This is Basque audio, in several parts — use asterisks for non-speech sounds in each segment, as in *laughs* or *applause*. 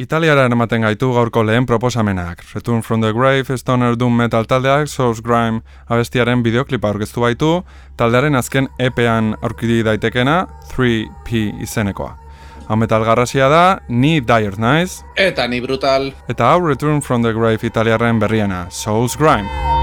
Italiara ematen gaitu gaurko lehen proposamenak. Return from the Grave, Stoner Doom Metal taldeak, Source Grime abestiaren bideoklipa aurkeztu baitu, taldearen azken epean aurkidi daitekena, 3P izenekoa. Hau metal garrasia da, ni Dire Nice, Eta ni brutal. eta hau Return from the Grave italiarren berriena, Souls Grime.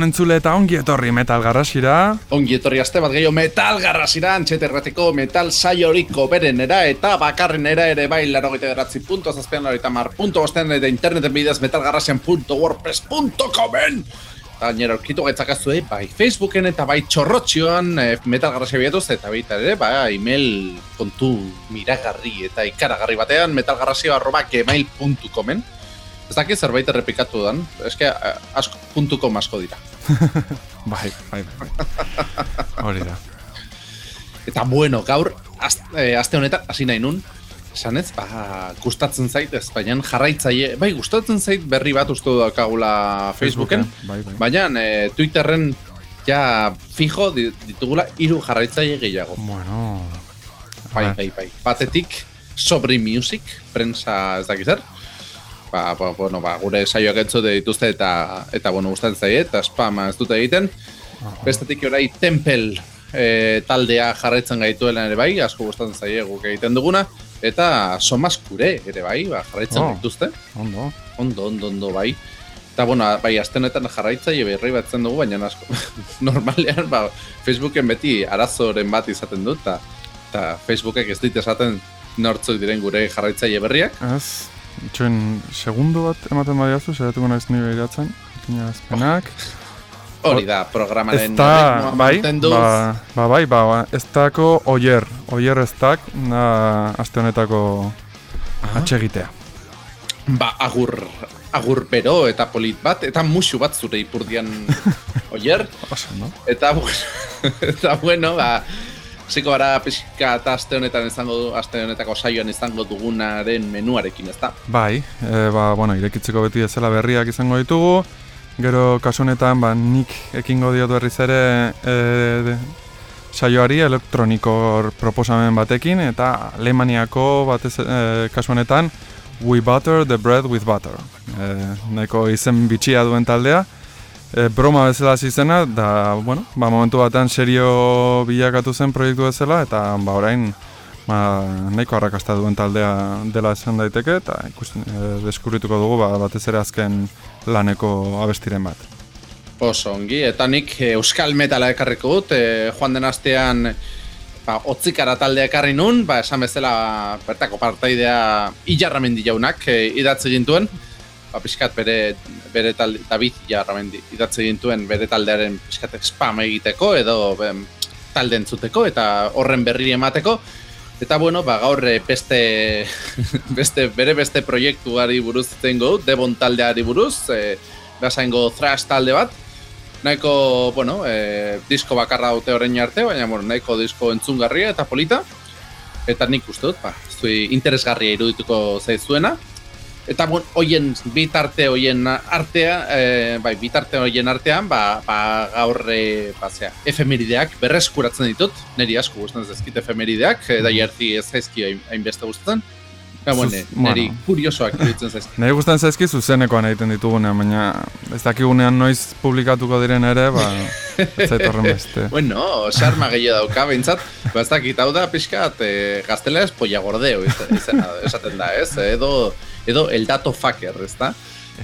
Gabon entzule eta ongi etorri metal garrasira. Ongi etorri aste bat gehiago metal garrasira, antxeterrateko metal saioriko berenera eta bakarrenera ere bai laro gite beratzi punto zazpian laro eta mar punto bostean eta interneten bidez metalgarrasian.wordpress.comen Eta aurkitu gaitzakazue, bai Facebooken eta bai txorrotxioan e, metal garrasia eta baita ere, bai email kontu miragarri eta ikaragarri batean metalgarrasio arroba gmail.comen Ez dakit zerbait errepikatu dan, eske asko, puntuko masko dira. Bai, bai, bai. Hori da. Eta bueno, gaur, aste, eh, aste honetan, hasi nahi nun, esan ba, gustatzen zait, ez, baina jarraitzaile, bai, gustatzen zait berri bat uste dakagula Facebooken, bai, bai. baina e, Twitterren ja fijo ditugula hiru jarraitzaile gehiago. Bueno, bai, bai, bai. Batetik, Sobri Music, prensa ez dakiz zer, ba, ba, bueno, ba, gure saioak entzute dituzte eta eta bueno, gustatzen zaie eta spama ez dute egiten. Bestetik orai Tempel e, taldea jarraitzen gaituela ere bai, asko gustatzen zaie guk egiten duguna eta Somaskure ere bai, ba, jarraitzen Oh. dituzte. ondo. Ondo, ondo, ondo bai. Eta, bueno, bai, astenetan jarraitzaile berri batzen dugu, baina asko, *laughs* normalean, ba, Facebooken beti arazoren bat izaten dut, eta, Facebookek ez dit esaten nortzuk diren gure jarraitzaile berriak. Ez, itxoen segundo bat ematen badiazu, saiatuko naiz nire iratzen. Ikina azpenak. Hori da, programaren erritmoa bai, ba, ba, bai, ba, ba, ez dako oier, oier ez dak, da, aste honetako atxegitea. Ba, agur, agur bero eta polit bat, eta musu bat zure ipurdian *laughs* oier. Oso, no? Eta, bu- *laughs* eta bueno, ba, ziko gara pixka eta aste honetan izango du, aste honetako saioan izango dugunaren menuarekin, ezta? Bai, e, ba, bueno, irekitzeko beti ezela berriak izango ditugu. Gero kasu honetan, ba, nik ekingo diot berriz ere e, de, saioari elektronikor proposamen batekin, eta Alemaniako batez e, kasu honetan We Butter the Bread with Butter. E, nahiko izen bitxia duen taldea. E, broma bezala hasi zena, da, bueno, ba, momentu batean serio bilakatu zen proiektu bezala, eta ba, orain ba, nahiko arrakasta duen taldea dela esan daiteke, eta ikusten, e, deskubrituko dugu ba, batez ere azken laneko abestiren bat. Oso ongi, eta nik eh, Euskal Metala ekarriko dut, eh, joan den astean ba, otzikara taldea ekarri nun, ba, esan bezala bertako partaidea Ilarramendi jaunak eh, idatzi gintuen, ba, pixkat bere, bere talde, David Ilarramendi idatzi gintuen bere taldearen pixkat spam egiteko edo ben, talde entzuteko eta horren berri emateko, Eta bueno, ba, gaur eh, beste, *laughs* beste, bere beste proiektuari buruz zengo Devon taldeari buruz, e, bazaingo thrash talde bat, nahiko, bueno, e, disko bakarra dute orain arte, baina bueno, nahiko disko entzungarria eta polita, eta nik uste dut, ba, zui interesgarria irudituko zaizuena, eta bueno, hoien bitarte hoien artea, e, bai, bitarte hoien artean, ba, ba gaur e, ba, zera, efemerideak berreskuratzen ditut, niri asko gustatzen zaizkit efemerideak, e, da jarti ez zaizki hain- hainbeste gustatzen. Ba, bueno, niri bueno. kuriosoak iruditzen zaizkit. Nahi gustan zaizki zuzenekoan egiten ditugunean, baina ez dakigunean noiz publikatuko diren ere, ba, ez zait horren beste. *laughs* Bueno, sarma gehiago dauka, behintzat, ba, ez dakit hau da pixkat, e, gaztelera ez polla gordeo izan- izena esaten da, ez? Edo, edo el dato fucker, ez da?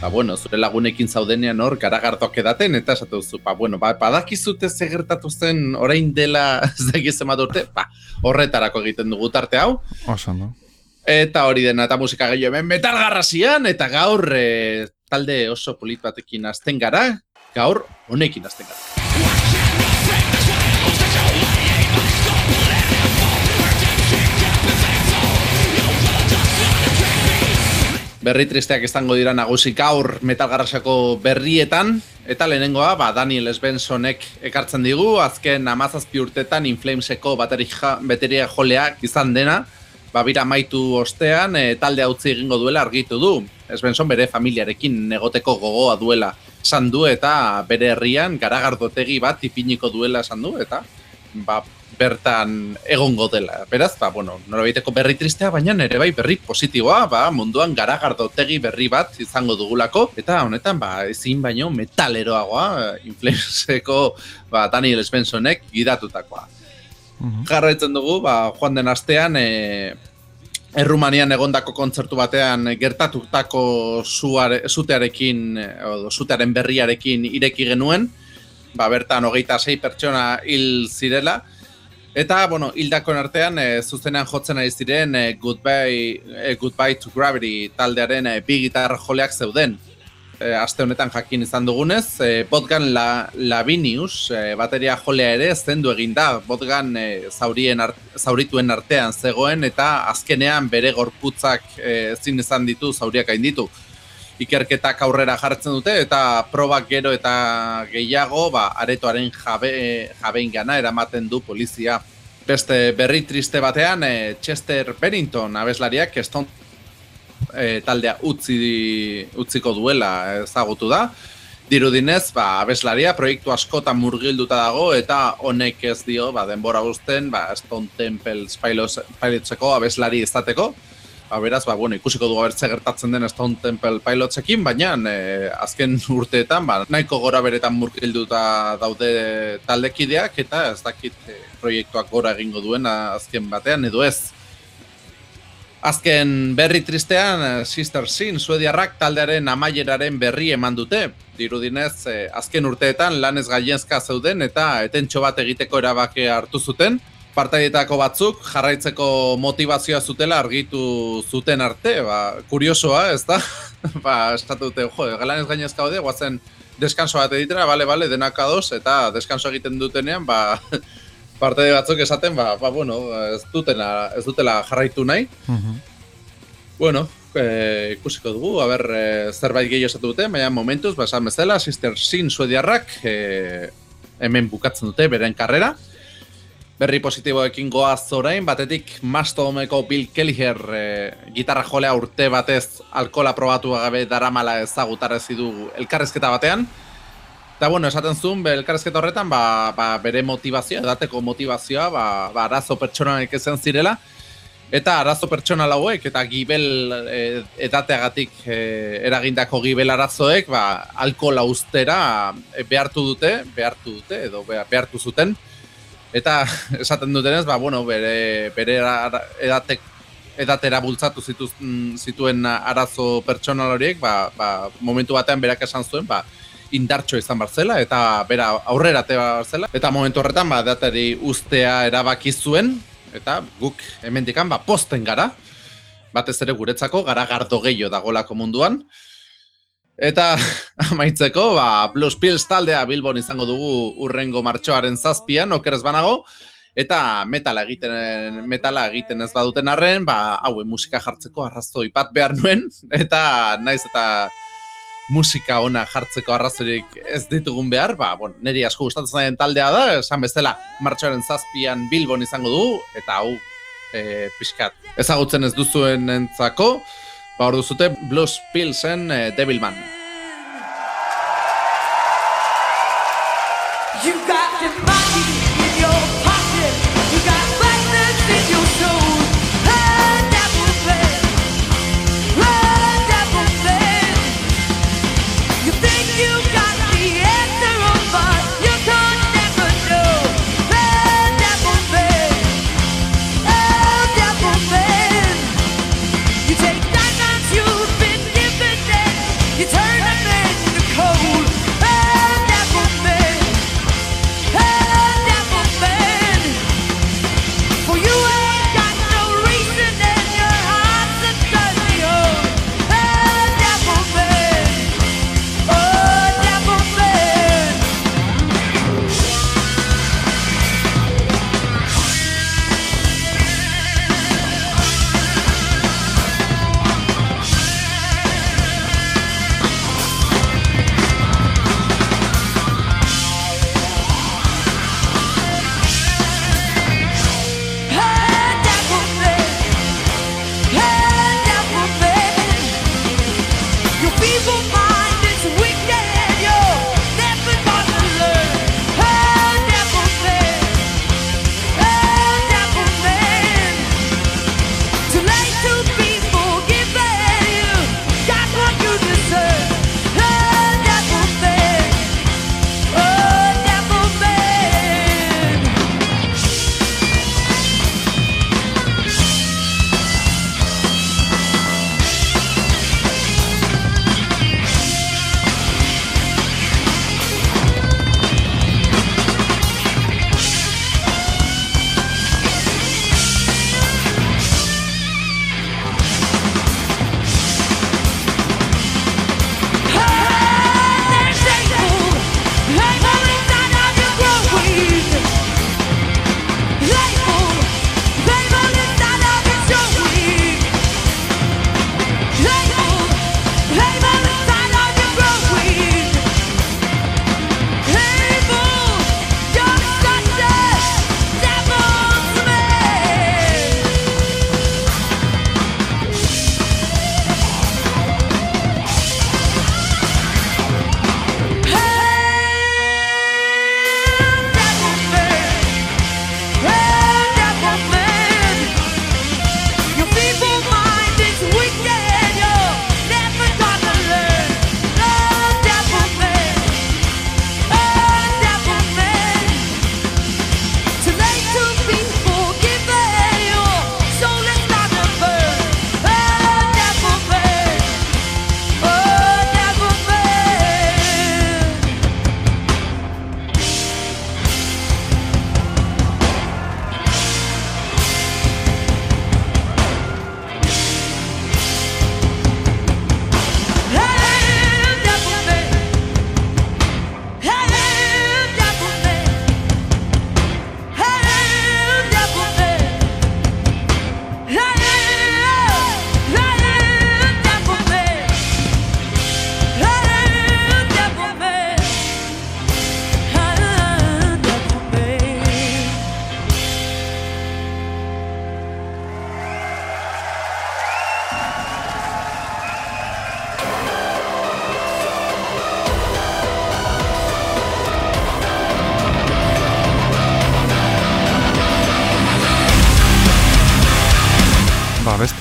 Ba, bueno, zure lagunekin zaudenean hor, garagardoak edaten, eta esatu duzu, ba, bueno, ba, badakizute ze gertatu zen orain dela, *laughs* ez dakiz zenbat urte, ba, horretarako egiten dugu tarte hau, Oso, no? Eta hori dena eta musika gehiago hemen metal garrasian, eta gaur e, talde oso polit batekin azten gara, gaur honekin azten gara. Berri tristeak izango dira nagusi gaur metal garrasako berrietan, eta lehenengoa, ba, Daniel Svensonek ekartzen digu, azken amazazpi urtetan Inflameseko bateria, bateria joleak izan dena, ba, bira maitu ostean, e, talde utzi egingo duela argitu du. Svensson bere familiarekin negoteko gogoa duela esan du eta bere herrian garagardotegi bat ipiniko duela esan du eta ba, bertan egongo dela. Beraz, ba, bueno, norabaiteko berri tristea, baina nere bai berri positiboa, ba, munduan garagardotegi berri bat izango dugulako, eta honetan, ba, ezin baino metaleroagoa, Inflameseko ba, Daniel Svensonek gidatutakoa Mhm. jarraitzen dugu, ba, joan den astean, e, Errumanian egondako kontzertu batean gertatutako suare, zutearekin, edo zutearen berriarekin ireki genuen, ba, bertan hogeita sei pertsona hil zirela, Eta, bueno, hildakoen artean, e, zuzenean jotzen ari ziren e, Goodbye, e, Goodbye to Gravity taldearen e, bi gitarra joleak zeuden. E, aste honetan jakin izan dugunez, e, Botgan la, Lavinius, e, bateria jolea ere, zendu egin da. Botgan e, zaurien art, zaurituen artean zegoen, eta azkenean bere gorputzak e, zin izan ditu, zauriak hain ditu ikerketak aurrera jartzen dute eta probak gero eta gehiago ba, aretoaren jabe, jabein gana eramaten du polizia. Beste berri triste batean, e, Chester Bennington abeslariak eston e, taldea utzi, utziko duela ezagutu da. Dirudinez, ba, abeslaria proiektu askotan murgilduta dago eta honek ez dio ba, denbora guzten ba, Stone Temple Pilotseko abeslari izateko. Ba, beraz, ba, bueno, ikusiko dugu abertze gertatzen den Stone Temple Pilotsekin, baina e, azken *laughs* urteetan ba, nahiko gora beretan murkilduta daude taldekideak eta ez dakit e, proiektuak gora egingo duen azken batean edo ez. Azken berri tristean, e, Sister Sin, suediarrak taldearen amaieraren berri eman dute. Dirudinez, e, azken urteetan lanez gaienzka zeuden eta etentxo bat egiteko erabake hartu zuten partaietako batzuk jarraitzeko motivazioa zutela argitu zuten arte, ba, kuriosoa, ez da? *laughs* ba, estatu dute, jo, galan ez gainezka hode, guazen deskanso bat editera, bale, bale, denak ados, eta deskanso egiten dutenean, ba, *laughs* partaide batzuk esaten, ba, ba, bueno, ez dutela, ez dutela jarraitu nahi. Uh Bueno, e, ikusiko dugu, haber, e, zerbait gehiago esatu dute, baina momentuz, ba, esan bezala, Sister Sin suediarrak, e, hemen bukatzen dute, beren karrera, Berri positiboekin goaz orain, batetik Mastomeko Bill Kelliher e, gitarra jolea urte batez alkola probatu gabe daramala ezagutarrezi du elkarrezketa batean. Eta bueno, esaten zuen, be, elkarrezketa horretan, ba, ba, bere motivazioa, edateko motivazioa, ba, ba, arazo pertsonanek ezen zirela. Eta arazo pertsona lauek eta gibel e, edateagatik e, eragindako gibel arazoek, ba, alkola ustera e, behartu dute, behartu dute, edo behartu zuten. Eta *laughs* esaten dutenez, ba, bueno, bere, bere edatek, edatera bultzatu zituz, zituen arazo pertsonal horiek, ba, ba, momentu batean berak esan zuen, ba, indartxo izan barzela, eta bera aurrera te barzela. Eta momentu horretan, ba, edateri ustea erabaki zuen, eta guk hemendikan ba, posten gara, batez ere guretzako, gara gardo gehiago dagolako munduan. Eta *laughs* amaitzeko, ba, Blues Pills taldea Bilbon izango dugu urrengo martxoaren zazpian, okerez banago, eta metala egiten, metala egiten ez baduten arren, ba, haue musika jartzeko arrazoi bat behar nuen, *laughs* eta naiz eta musika ona jartzeko arrazorik ez ditugun behar, ba, bon, niri asko gustatzen zaien taldea da, esan bezala martxoaren zazpian Bilbon izango dugu, eta hau, e, pixkat, ezagutzen ez duzuen entzako, Ba, hor duzute Blues Pillsen eh, Devilman.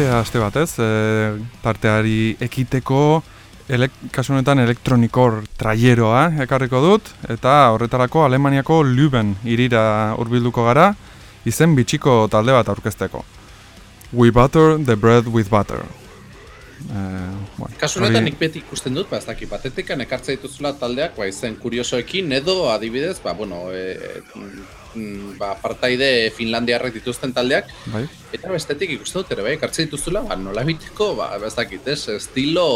Beste aste batez, e, tarteari ekiteko elek, kasu honetan elektronikor traieroa ekarriko dut eta horretarako Alemaniako Lüben irira hurbilduko gara izen bitxiko talde bat aurkezteko. We butter the bread with butter. Eh, bueno, Kasu honetan nik beti ikusten dut, ba, ez dakit, batetekan ekartza dituzula taldeak, ba, izen kuriosoekin, edo adibidez, ba, bueno, e, ba, partaide Finlandiarrek dituzten taldeak, bai. eta bestetik ikusten dut, ere bai, ekartza dituzula, ba, nola biteko, ba, ez dakit, ez, estilo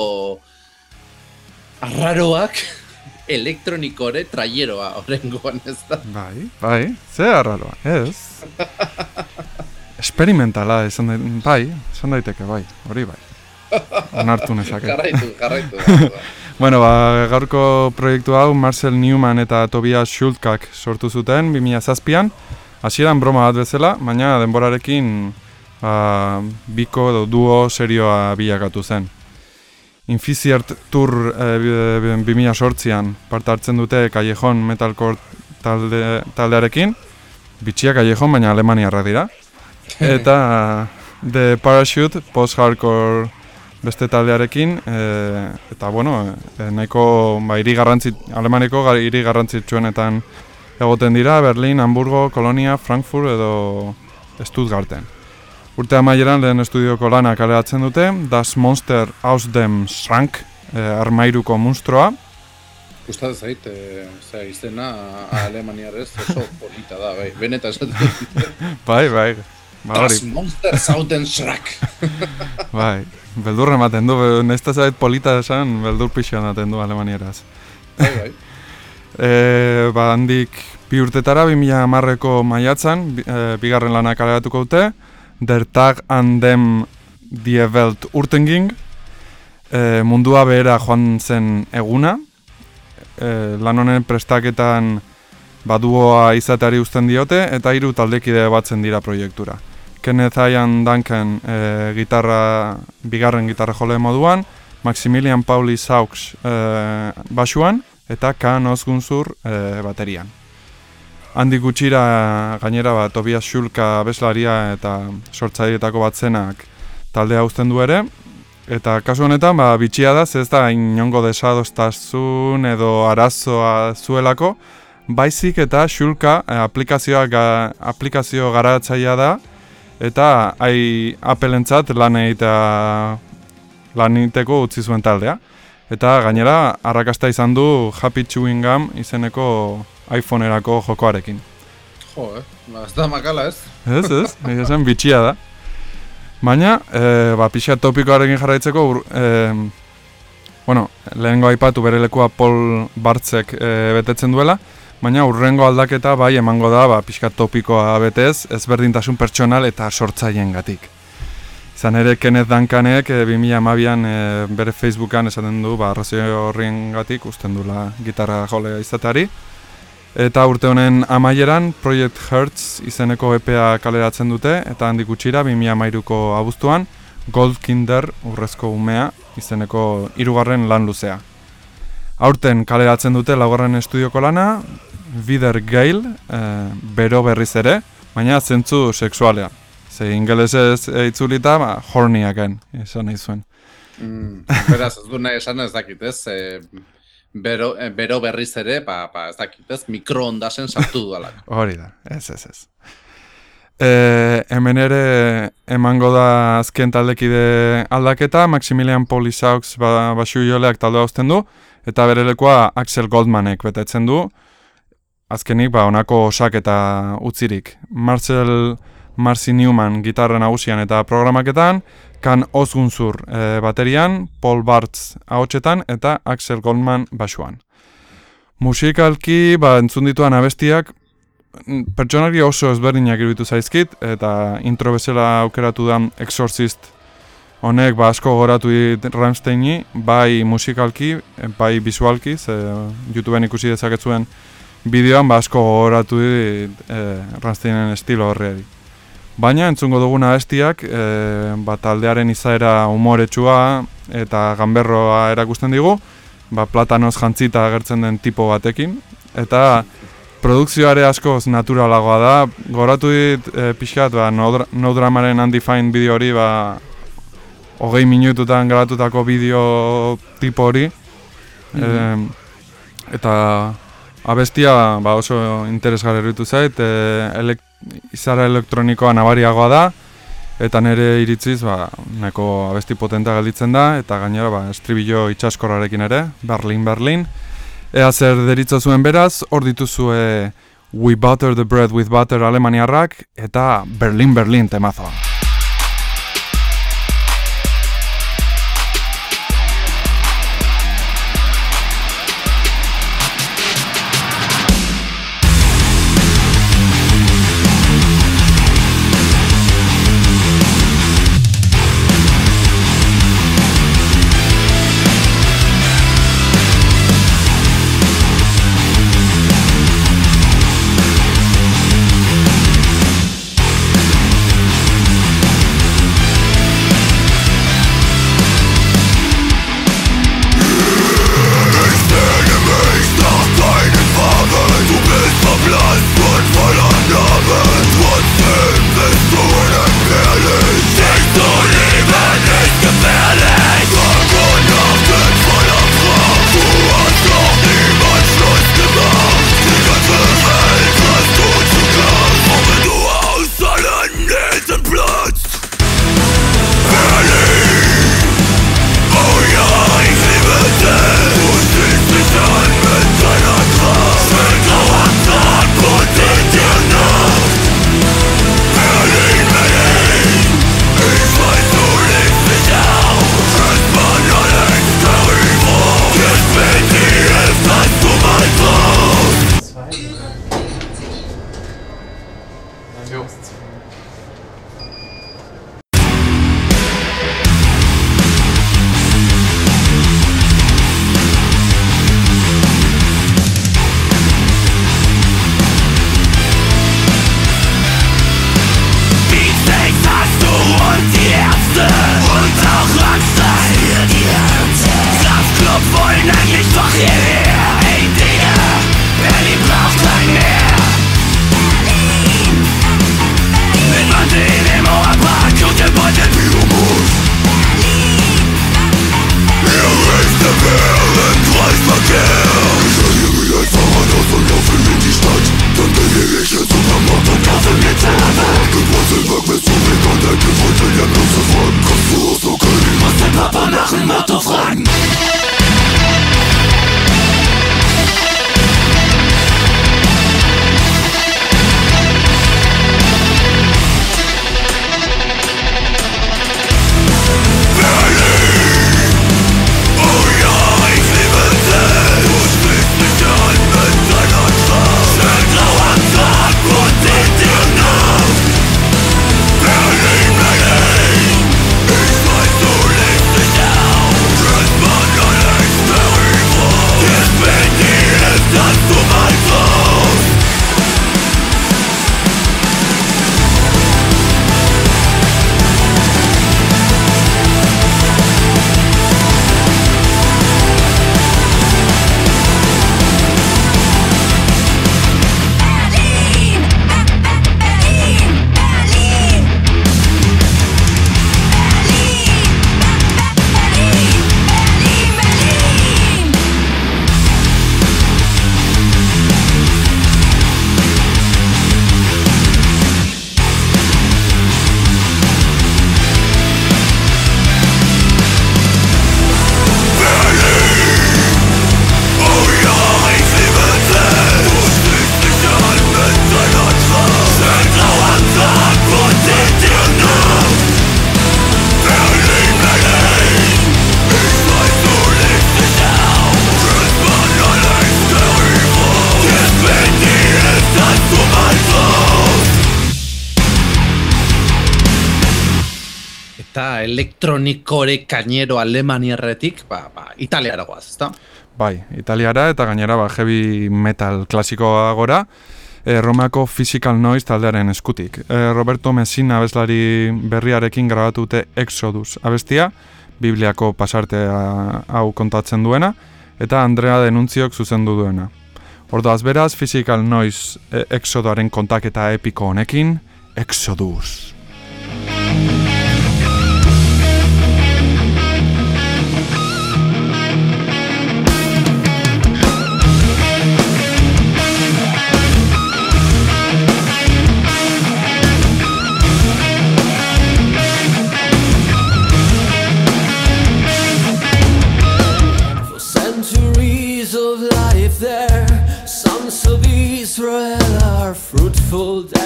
arraroak *laughs* elektronikore traieroa horrengoan ez da. Bai, bai, ze arraroa, ez. *laughs* Experimentala, esan da, bai, esan daiteke, bai, hori bai. *laughs* Onartu nezake. Jarraitu, jarraitu. Bueno, ba, gaurko proiektu hau Marcel Newman eta Tobias Schultkak sortu zuten 2007an. Hasieran broma bat bezala, baina denborarekin ba, biko edo duo serioa bilakatu zen. Infiziert Tour e, 2008an parte hartzen dute Callejon Metalcore talde, taldearekin. Bitxiak Callejon, baina Alemaniarra dira. *laughs* Eta The Parachute post-hardcore beste taldearekin e, eta bueno, e, nahiko ba, iri garrantzit, alemaneko iri garrantzitsuenetan egoten dira Berlin, Hamburgo, Kolonia, Frankfurt edo Stuttgarten. Urte amaieran lehen estudioko lana kaleratzen dute, Das Monster aus dem Schrank, e, armairuko monstruoa. Gustatzen zait, e, zera izena alemaniarez oso polita da, bai, benetan *laughs* bai, bai. Ba, das Monster aus dem Schrank. bai. Beldur ematen du, nesta zait polita esan, beldur pixo ematen du alemanieraz. Bai, bai. *laughs* e, ba, handik bi urtetara, bi mila amarreko maiatzan, e, bigarren lanak alegatuko dute, Der Tag and Dem Die Welt Urtenging, e, mundua behera joan zen eguna, e, lan honen prestaketan baduoa izateari uzten diote, eta hiru taldekide batzen dira proiektura. Kenneth Ian Duncan e, gitarra, bigarren gitarra jole moduan, Maximilian Pauli Saux e, basuan, eta Kaan Ozgunzur e, baterian. Handi gutxira gainera bat Tobias Schulka beslaria eta sortzaietako batzenak taldea uzten du ere, eta kasu honetan ba, bitxia da, ez da inongo desadostazun edo arazoa zuelako, baizik eta Schulka aplikazioa aplikazio garatzaia da, eta ai apelentzat lan egitea lan egiteko utzi zuen taldea. Eta gainera, arrakasta izan du Happy Chewing Gum izeneko iPhone-erako jokoarekin. Jo, eh? Ba, ez da makala, ez? Ez, ez, ez bitxia da. Baina, e, ba, pixa topikoarekin jarraitzeko, e, bueno, lehengo aipatu bere lekua Paul Bartzek e, betetzen duela, Baina urrengo aldaketa bai emango da, ba, pixka topikoa betez, ezberdintasun pertsonal eta sortzaien gatik. Izan ere, Kenneth Duncanek, e, 2008an e, bere Facebookan esaten du, ba, arrazio horrien gatik, usten dula gitarra jole izatari. Eta urte honen amaieran, Project Hertz izeneko EPA kaleratzen dute, eta handik utxira, 2008ko abuztuan, Gold Kinder urrezko umea izeneko hirugarren lan luzea. Aurten kaleratzen dute laugarren estudioko lana, Bider Gail, e, bero berriz ere, baina zentzu seksualea. Ze ingelesez eitzulita, ba, horniaken, esan nahi zuen. Mm, beraz, ez du nahi esan ez dakit, ez? E, bero, e, bero berriz ere, ba, ba, ez dakit, ez? Mikroondasen sartu dudalak. *laughs* Hori da, ez, ez, ez. E, hemen ere emango da azken taldekide aldaketa, Maximilian Polisaux ba, basu joleak talde hausten du, eta bere lekoa Axel Goldmanek betetzen du, azkenik ba honako osak eta utzirik. Marcel Marcy Newman gitarra nagusian eta programaketan, Kan Osgunzur e, baterian, Paul Bartz ahotsetan eta Axel Goldman basuan. Musikalki ba entzun dituan abestiak mm, pertsonari oso ezberdinak iruditu zaizkit eta intro bezala aukeratu da Exorcist honek ba asko goratu dit Rammsteini bai musikalki, bai visualki, ze YouTubeen ikusi dezaketzuen bideoan ba asko gogoratu dit e, estilo horri. Baina entzungo duguna abestiak e, ba, taldearen izaera umoretsua eta ganberroa erakusten digu, ba, platanoz jantzita agertzen den tipo batekin, eta produkzioare askoz naturalagoa da, goratu dit e, pixkat, ba, no, no dramaren undefined bideo hori, ba, hogei minututan garatutako bideo tipo hori. Mhm. eta abestia ba, oso interesgarri erutu zait, e, elek, izara elektronikoa nabariagoa da, eta nire iritziz ba, nahiko abesti potentea gelditzen da, eta gainera ba, estribillo itxaskorrarekin ere, Berlin, Berlin. Ea zer deritza zuen beraz, hor dituzue We Butter the Bread with Butter alemaniarrak, eta Berlin, Berlin temazoa. Elektronikore kainero alemaniarretik, ba, ba, italiara goaz, ezta? Bai, italiara eta gainera ba, heavy metal klasikoa gora, e, Romako Physical Noise taldearen eskutik. E, Roberto Messina abeslari berriarekin grabatute Exodus abestia, Bibliako pasartea hau kontatzen duena, eta Andrea Denuntziok zuzendu duena. Ordoaz beraz, Physical Noise e, Exodoaren kontaketa epiko honekin, Exodus. Exodus.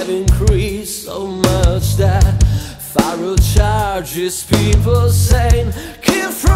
have increased so much that fire charges people saying, Keep from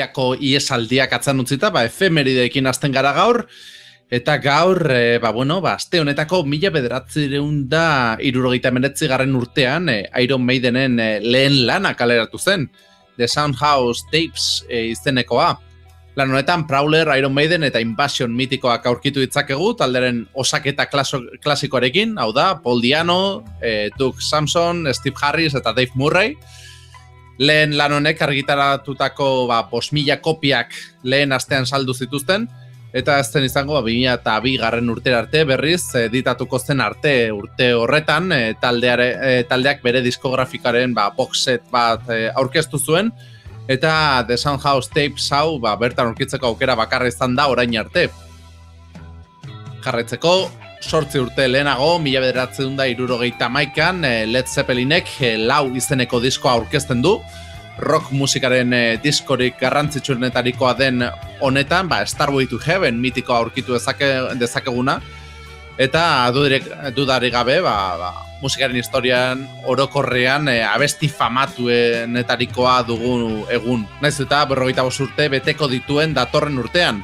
familiako iesaldiak atzan utzita, ba, efemerideekin azten gara gaur, eta gaur, e, ba, bueno, ba, azte honetako mila bederatzireun da irurogeita menetzi garren urtean e, Iron Maidenen e, lehen lana kaleratu zen, The Soundhouse Tapes e, izenekoa. Lan honetan, Prowler, Iron Maiden eta Invasion mitikoak aurkitu ditzakegu, talderen osaketa klaso, klasikoarekin, hau da, Paul Diano, e, Doug Samson, Steve Harris eta Dave Murray, lehen lan honek argitaratutako ba, bos mila kopiak lehen astean saldu zituzten, eta ez zen izango ba, 2000 eta bi garren urtera arte berriz editatuko zen arte urte horretan e, taldeare, e, taldeak bere diskografikaren ba, box set bat e, aurkeztu zuen, eta The Soundhouse Tapes hau ba, bertan aurkitzeko aukera bakarra izan da orain arte. Jarraitzeko, sortzi urte lehenago, mila bederatzen da irurogeita maikan, eh, Led Zeppelinek eh, lau izeneko diskoa aurkezten du, rock musikaren eh, diskorik garrantzitsuenetarikoa den honetan, ba, Starway to Heaven mitikoa aurkitu dezake, dezakeguna, eta dudarik, dudarik gabe, ba, ba, musikaren historian orokorrean e, abesti famatuenetarikoa dugu egun. Naiz eta berrogeita urte beteko dituen datorren urtean,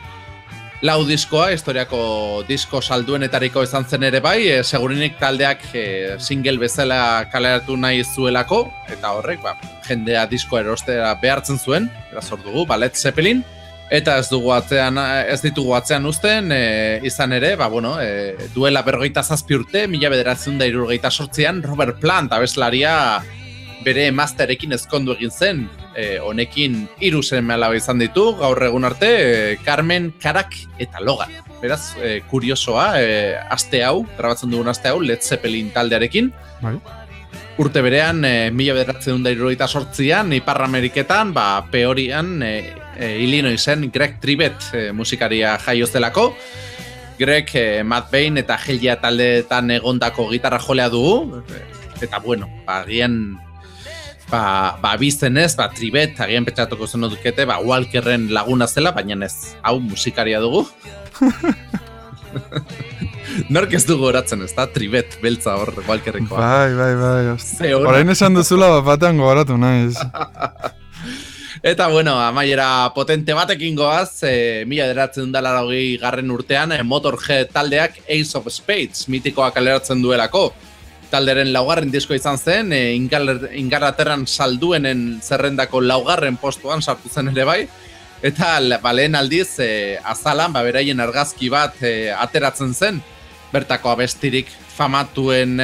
lau diskoa, historiako disko salduenetariko izan zen ere bai, e, segurinik taldeak e, single bezala kaleratu nahi zuelako, eta horrek, ba, jendea disko erostera behartzen zuen, beraz hor dugu, ba, Led Zeppelin, eta ez dugu atzean, ez ditugu atzean uzten, e, izan ere, ba, bueno, e, duela berrogeita zazpi urte, mila bederatzen da irurgeita sortzean, Robert Plant, abeslaria, bere emazterekin ezkondu egin zen, e, honekin hiru zen izan ditu, gaur egun arte, e, Carmen, Karak eta Logan. Beraz, e, kuriosoa, e, aste hau, grabatzen dugun aste hau, Led Zeppelin taldearekin. Bai. Urte berean, e, mila bederatzen duen dairuroita sortzian, Ipar Ameriketan, ba, peorian, e, e, Illinoisen, Greg Tribet e, musikaria jaioz delako. Greg, e, Matt Bain eta Helia taldeetan egondako gitarra jolea dugu. Eta bueno, ba, gian ba, ba bizten ez, ba, tribet, agian petxatuko zen dukete, ba, Walkerren laguna zela, baina ez, hau musikaria dugu. *laughs* Nork ez dugu horatzen, ez da? Tribet, beltza hor, Walkerrekoa. Bai, bai, bai. Ze ona. Orain esan duzula bat batean gogoratu naiz. *laughs* Eta bueno, amaiera potente batekin goaz, e, mila deratzen dala garren urtean, e, Motorhead taldeak Ace of Spades mitikoa kaleratzen duelako talderen laugarren disko izan zen, e, ingarraterran salduenen zerrendako laugarren postuan sartu zen ere bai, eta ba, aldiz e, azalan, ba, beraien argazki bat e, ateratzen zen, bertako abestirik famatuen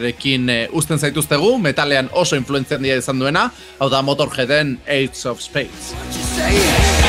rekin e, usten zaituztegu, metalean oso influenzian dira izan duena, hau da Motorheaden Aids of Space.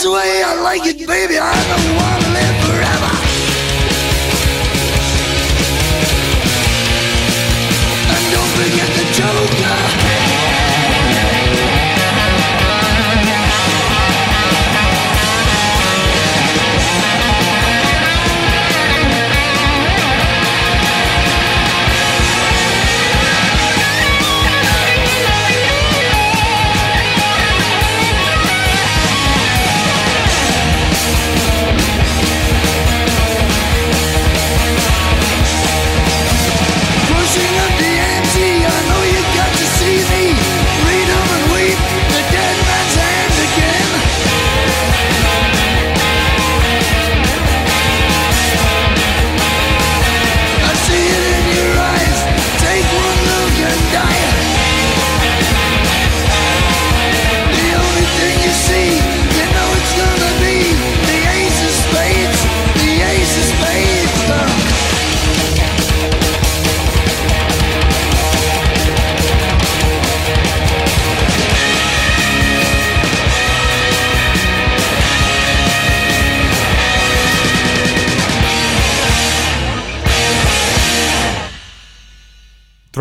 That's the way I like it, baby. I don't want to live forever.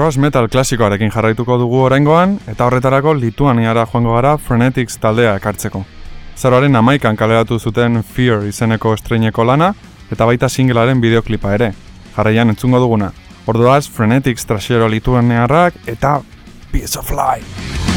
Cross Metal klasikoarekin jarraituko dugu oraingoan eta horretarako Lituaniara joango gara Frenetics taldea ekartzeko. Zeroaren amaikan kaleratu zuten Fear izeneko estreineko lana eta baita singlearen bideoklipa ere. Jarraian entzungo duguna. Orduaz Frenetics trasero Lituaniarrak eta Piece of Life.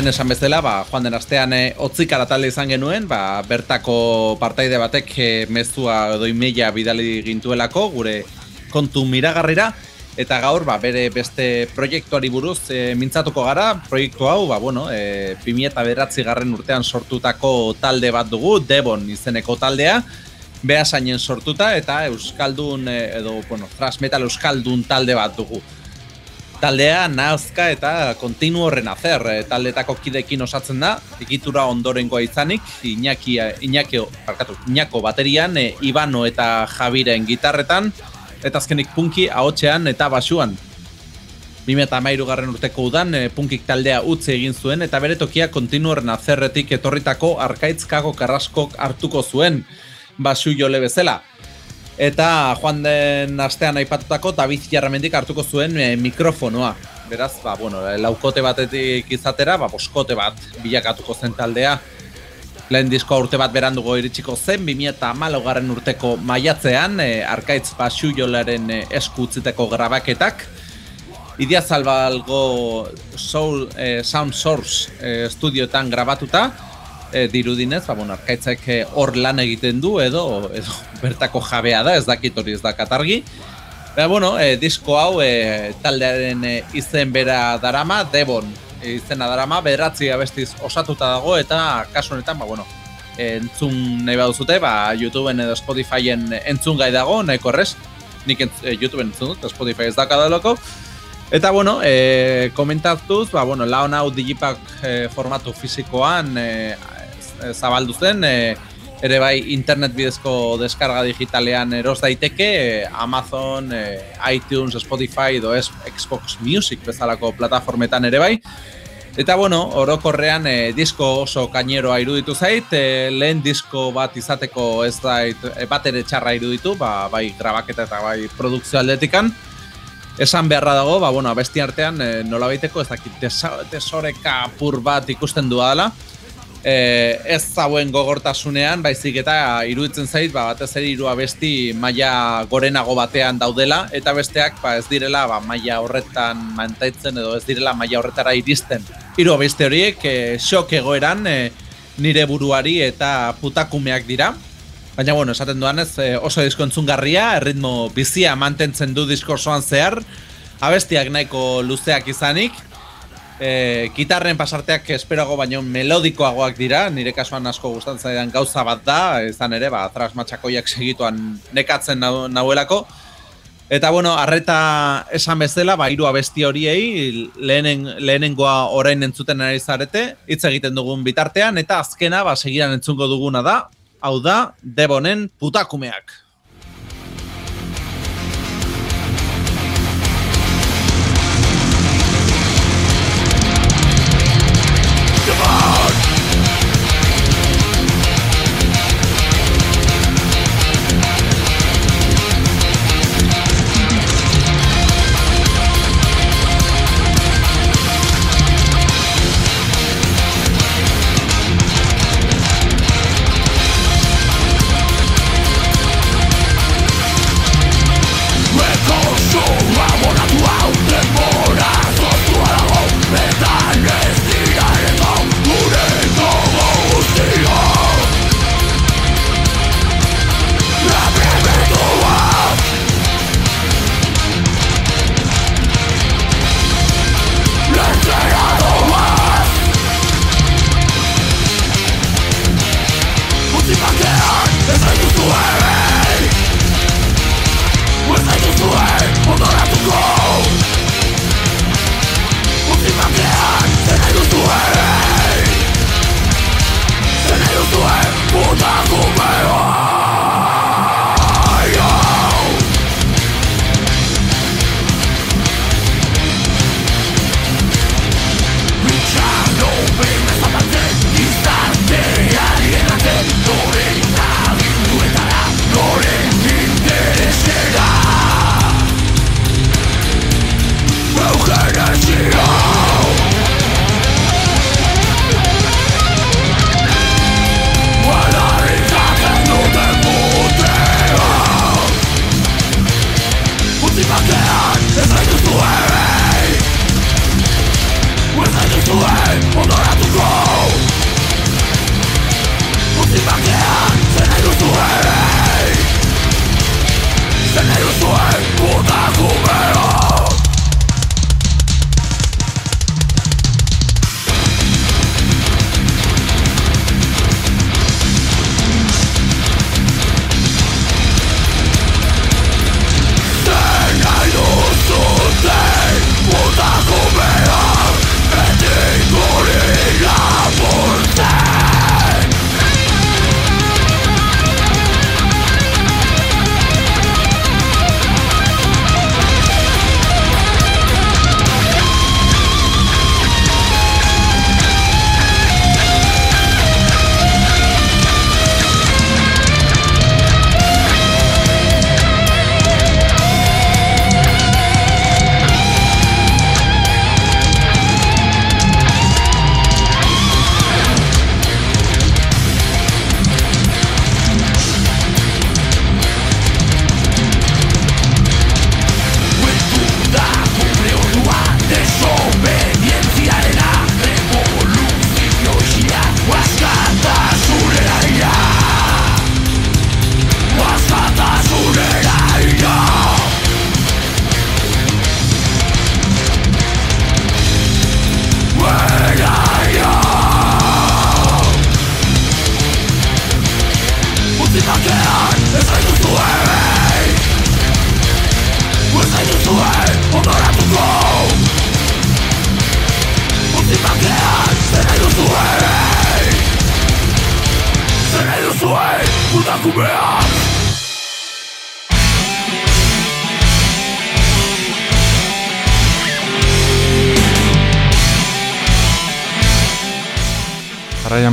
lehen esan bezala, ba, joan den astean eh, e, otzikara talde izan genuen, ba, bertako partaide batek e, mezua edo imeia bidali gintuelako, gure kontu miragarrera, eta gaur ba, bere beste proiektuari buruz e, mintzatuko gara, proiektu hau, ba, bueno, e, 2008 garren urtean sortutako talde bat dugu, Devon izeneko taldea, Beasainen sortuta, eta Euskaldun, edo, bueno, thrash Euskaldun talde bat dugu. Taldea nahazka eta kontinu horren eh, taldetako kidekin osatzen da, egitura ondorengoa izanik, Iñaki, eh, Iñaki, barkatu, Iñako baterian, eh, e, Ibano eta Javiren gitarretan, eta azkenik punki ahotsean eta basuan. 2008 garren urteko udan, e, punkik taldea utzi egin zuen eta bere tokia kontinuerren azerretik etorritako arkaitzkago karraskok hartuko zuen basu jole bezala joan den astean aipatutako David Jarramendik hartuko zuen e, mikrofonoa. Beraz, ba, bueno, laukote batetik izatera, ba, boskote bat bilakatuko zen taldea. Lehen diskoa urte bat berandugo iritsiko zen, 2008 garren urteko maiatzean, e, Arkaitz Basu jolaren e, esku utziteko grabaketak. Idia Zalbalgo Soul eh, Sound Source eh, studioetan grabatuta, eh, dirudinez, ba, bueno, Arkaitzek eh, hor lan egiten du edo, edo *laughs* bertako jabea da, ez dakit hori ez da katargi. Baina, bueno, eh, disko hau eh, taldearen eh, izen bera darama, Devon eh, izena darama, bederatzi abestiz osatuta dago eta kasu honetan, ba, bueno, entzun nahi baduzute, ba, YouTubeen edo Spotifyen entzun gai dago, nahiko errez, nik entz, eh, YouTubeen entzun dut, Spotify ez dakadaloko, Eta bueno, e, komentatuz, ba, bueno, laun hau digipak e, formatu fisikoan e, zabaldu zen, e, ere bai internet bidezko deskarga digitalean eros daiteke, e, Amazon, e, iTunes, Spotify edo Xbox Music bezalako plataformetan ere bai. Eta bueno, orokorrean e, disko oso kaineroa iruditu zait, e, lehen disko bat izateko ez da e, bat ere txarra iruditu, ba, bai grabaketa eta bai produkzio aldetikan. Esan beharra dago, ba, bueno, abesti artean e, nola baiteko, ez dakit, tesoreka pur bat ikusten du dela. E, ez zauen gogortasunean, baizik eta iruditzen zait, ba, batez ere hiru abesti maila gorenago batean daudela, eta besteak ba, ez direla ba, maila horretan mantaitzen edo ez direla maila horretara iristen. Hiru abesti horiek e, shock egoeran e, nire buruari eta putakumeak dira. Baina, bueno, esaten duanez, e, oso disko entzungarria, erritmo bizia mantentzen du diskorsoan zehar, abestiak nahiko luzeak izanik, e, gitarren pasarteak esperago baino melodikoagoak dira, nire kasuan asko gustatzen zaidan gauza bat da, izan ere, ba, tras matxakoiak segituan nekatzen nau, nauelako, Eta bueno, arreta esan bezala, ba hiru abesti horiei lehenen, lehenengoa orain entzuten ari zarete, hitz egiten dugun bitartean eta azkena ba segidan entzungo duguna da, hau da Debonen putakumeak.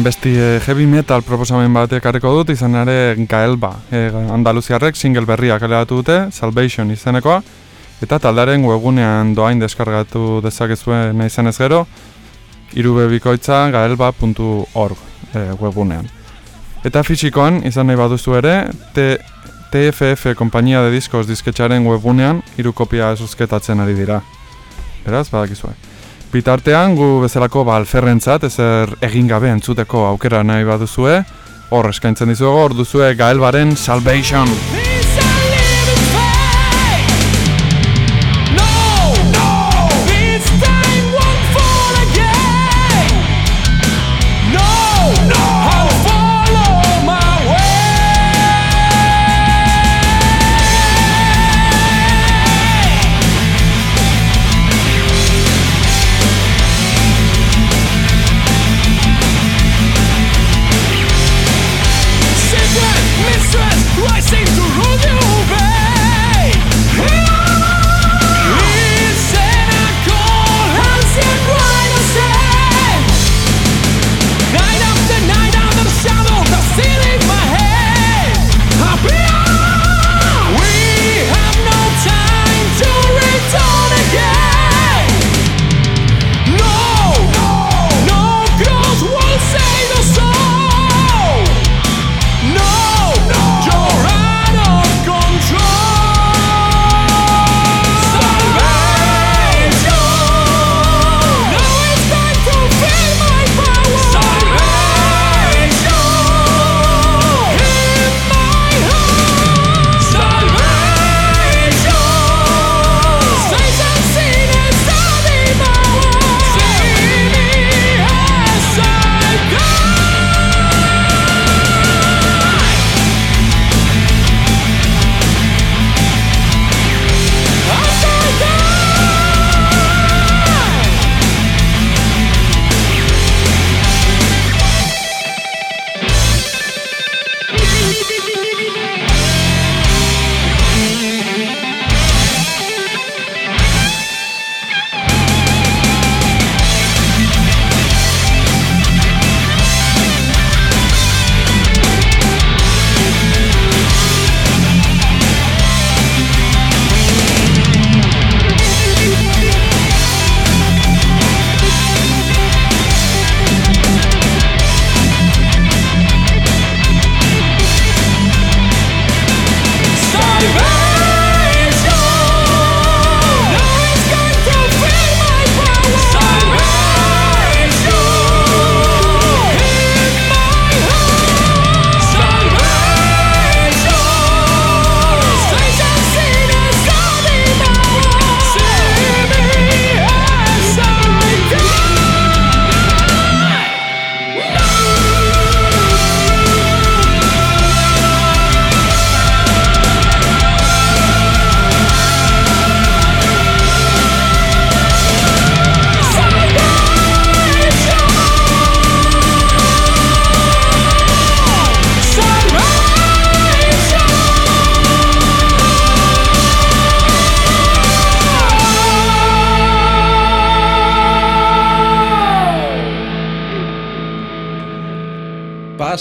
Besti eh, heavy metal proposamen bat ekarriko dut, izan ere Gaelba. E, Andaluziarrek single berria kaleratu dute, Salvation izenekoa, eta taldaren webgunean doain deskargatu dezakezue nahi zenez gero, irubebikoitza gaelba.org e, webgunean. Eta fisikoan, izan nahi baduzu ere, T TFF kompainia de diskos disketxaren webgunean hiru kopia zuzketatzen ari dira. Beraz, badakizue. Bitartean, gu bezalako ba, alferrentzat, ezer egin gabe entzuteko aukera nahi baduzue, hor eskaintzen dizuego, hor duzue Gaelbaren Salvation.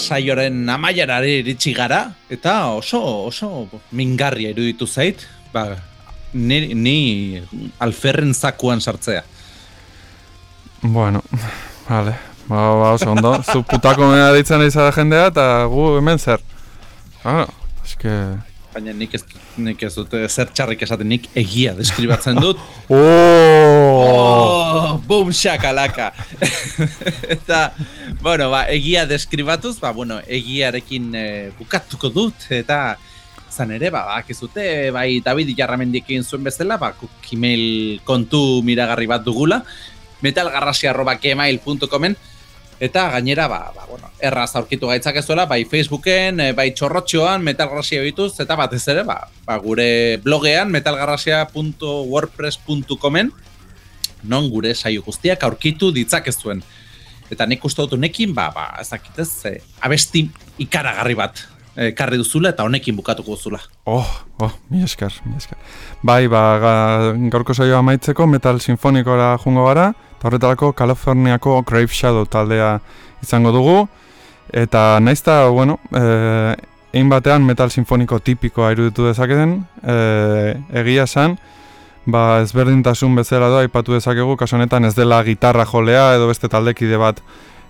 Saioaren amaierari iritsi gara, eta oso, oso mingarria iruditu zait, ba, ni, ni alferren zakuan sartzea. Bueno, vale. Ba, ba, oso ondo. Zu putako mea ditzen izan jendea, eta gu hemen zer. Claro, eske... Baina nik ez, nik ez dute zer txarrik esaten, nik egia deskribatzen dut. *laughs* Oh! Oh, boom shakalaka. *laughs* Eta, bueno, ba, egia deskribatuz, ba, bueno, egiarekin eh, bukatuko dut, eta zan ere, ba, bakizute, bai, David Jarramendiekin zuen bezala, ba, guk email kontu miragarri bat dugula, metalgarrasia.gmail.comen, eta gainera, ba, ba, bueno, erraz aurkitu gaitzakezuela, bai Facebooken, eh, bai txorrotxoan, metalgarrasia bituz, eta batez ere, ba, ba, gure blogean, metalgarrasia.wordpress.comen, non gure saio guztiak aurkitu ditzakezuen. Eta nik uste dut honekin, ba, ba, ez dakit ez, e, abesti ikaragarri bat e, karri duzula eta honekin bukatuko duzula. Oh, oh, mi esker, mi esker. Bai, ba, ga, gaurko saioa amaitzeko metal sinfonikora jungo gara, eta horretarako Kaliforniako Grave Shadow taldea izango dugu, eta naizta, bueno, eh, egin batean metal sinfoniko tipikoa iruditu dezaketen, eh, egia esan, ba, ezberdintasun bezala doa aipatu dezakegu, kasu honetan ez dela gitarra jolea edo beste taldekide bat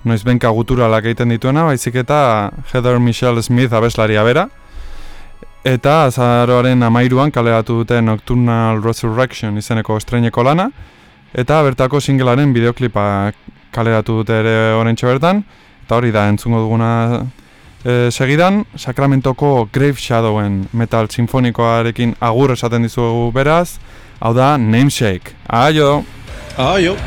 noiz benka guturalak egiten dituena, baizik eta Heather Michelle Smith abeslaria bera, eta azaroaren amairuan kaleratu dute Nocturnal Resurrection izeneko estreineko lana, eta bertako singlearen bideoklipa kaleratu dute ere orentxe bertan, eta hori da entzungo duguna e, segidan, Sakramentoko Grave Shadowen metal sinfonikoarekin agur esaten dizuegu beraz, hau da Nameshake. Aio! Aio!